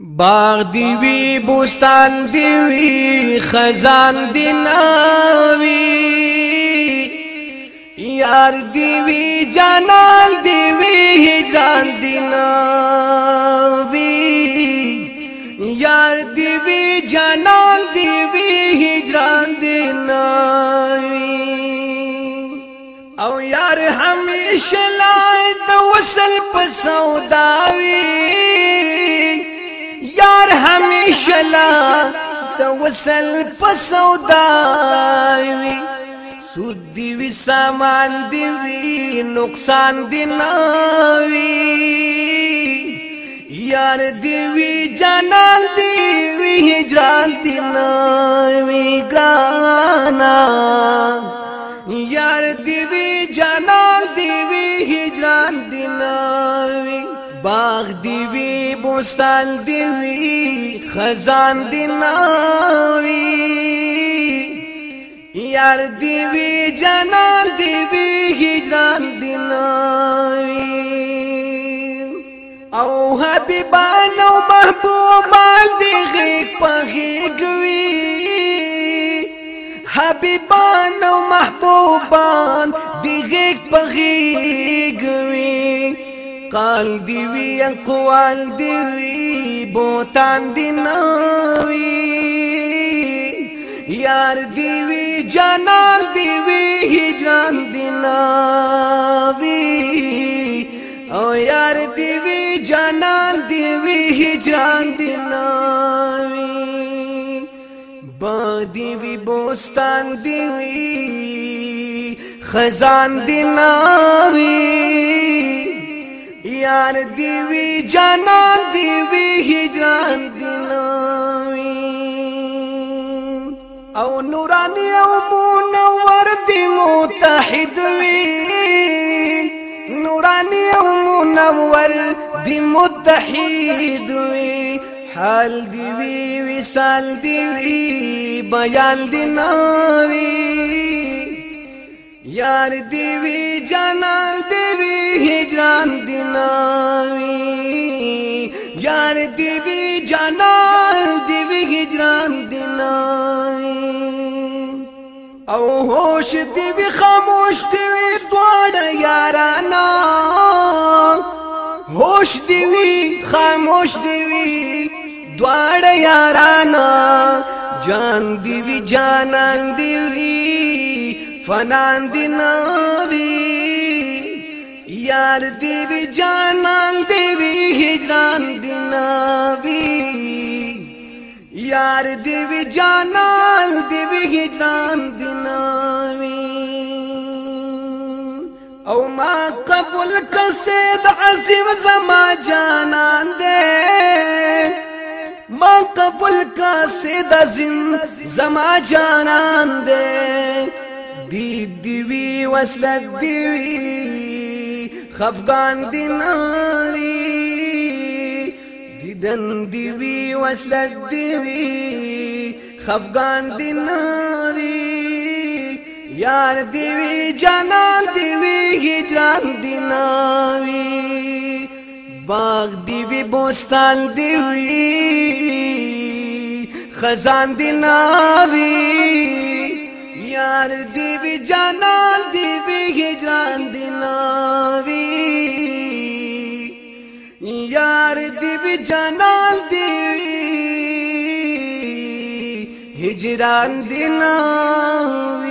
باغ دیوی بوستان دیوی خزان دی ناوی یار دیوی جانال دیوی هجران دی ناوی یار دیوی جانال دیوی هجران دی ناوی او یار همیشه لای د وصل په سوداوی تر همیشه لا د وصل په سودا وي سود دی وی سامان دی وی نقصان دی ناوی یار دی وی جانان دی باغ دی وی بوستان دی وی خزان دی ناوی یار دی وی جنان دی وی هجران دی ناوی او حبیبان او محبوبان دی غیق پغیگوی حبیبان او محبوبان دی غیق پغیگوی قال دی وی اقوال دی وی بوتان دی نوی یار دی وی جانال دی وی هجران دی نوی او یار دی وی جانال دی وی هجران دی نوی باغ دی وی بوستان دی وی خزان دی نوی یار دی وی جانا دی وی هجران دی نوی او نورانی او منور دی متحد وی نورانی او منور دی متحد وی حال دی وی وصال دی وی بیان دی نوی یار دیوی جانان دیوی هجران دیناوی یار دیوی جانان دیوی هجران دیناوی او هوش دیوی خاموش دیوی دوان یارانا هوش دیوی خاموش دیوی دوان یارانا جان دیوی جانان دیوی فنان دی ناوی یار دی وی جانان دی وی هجران دی ناوی یار دی وی جانان دی وی هجران دی ناوی او ما قبول کسید عظیم زما جانان دی ما قبول کسید عظیم زما جانان دی دیوی اسلات دیوی خفغان ناری دیدن دیوی اسلے دیوی خفغان ناری یار دیوی جانان دیوی ہجران دی ناری باغ دیوی بوستان دیوی خزان دی ناری ਯਾਰ ਦੀ ਵੀ ਜਾਨਾਂ ਦੀ ਵੀ ਹਿਜਰਾਂ ਦੀ ਨਾਵੀ ਯਾਰ ਦੀ ਵੀ ਜਾਨਾਂ ਦੀ ਹਿਜਰਾਂ ਦੀ ਨਾਵੀ